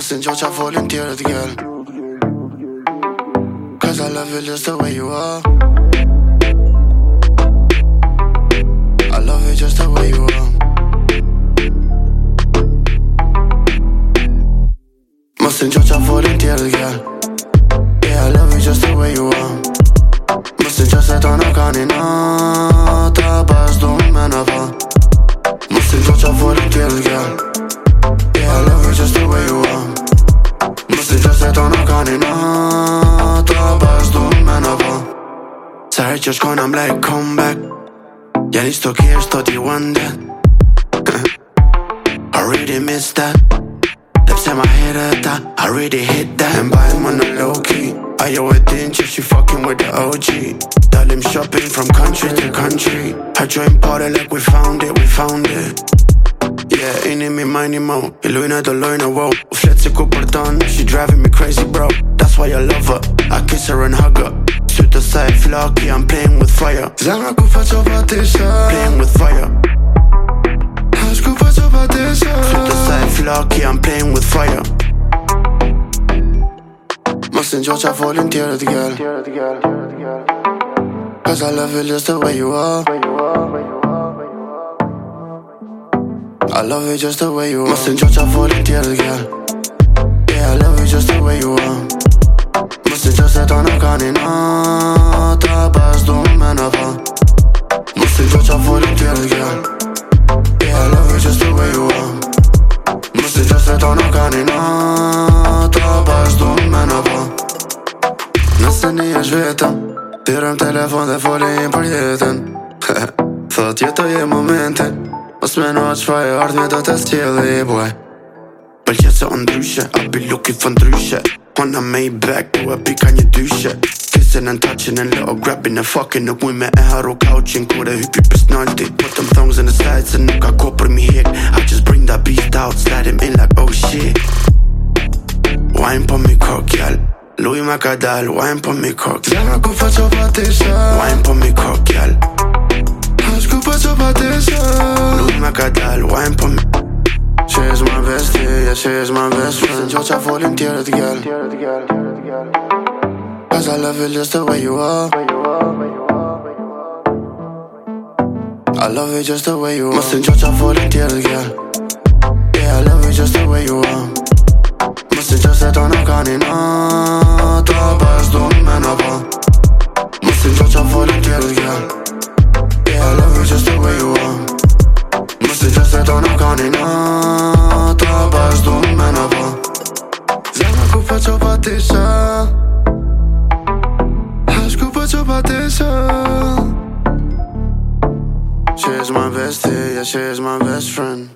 Në gjo qa folin tjerët gjell Cause I love you just the way you are. I love you just the way you are. Në gjo qa folin tjerët Yeah, I love you just the way you are Her që I'm like come back Ja një sto kjerë sto ti one I really miss that. Herë ta I really hit that. E mbajt më në low key. Ajo e din që she fucking with the OG Dalim shopping from country to country. Haqojmë pare like we found it, we found it. Yeah, ini mi majni mo. I lujna do lojna wow U fletë si ku për ton She driving me crazy bro. That's why I love her. I kiss her and hug her Sytë sa e flaki I'm playing with fire. Zemra ku fa qoba ti shë Playing with fire. Hash ku fa qoba ti shë Sytë sa e flaki I'm playing with fire. Mos në gjo qa folin tjerët gjell Cause I love you just the way you are. I love you just the way you are. Mos në gjo qa folin tjerët gjell Yeah, I love you just the way you are Gjo qa folin tjerët gjell Yeah, I love you just the way you are. Në gjo se ta në ka një nata Pas du me në pa Nëse një është vetëm Tirëm telefon dhe folim për jetën. Thot jetoj e momente Mos me në që fa e ardhme do të stjeli boy. Pëlqet se ndryshe I be looking for ndryshe Back Du e pika një dyshe Kissing and touching and little grabbing and fucking Nuk muj me e haru couchin Kur e hypi personality Put them thongs in the sides ka ko për mi hek I just bring that beast out Slide him in like oh shit. Wine po mi jall Louis ma ka dal Wine po mi kok Zemra ku fa qo pa ti shë Wine po mi kok jall ku fa qo pa ti Louis ma ka dal Wine po mi She is my bestie, yeah, she is my best friend. Gjo qa folin tjerët gjell Cause I love you just the way you are. I love you just the way you are. Mos në gjo qa folin tjerët gjell Yeah, I love you just the way you are. Mos në gjo se ta në ka një nata Pas du me në pa Mos në gjo qa folin tjerët gjell Yeah, I love you just the way you are. Gjo se ta në ka bestie, yeah, she is my best friend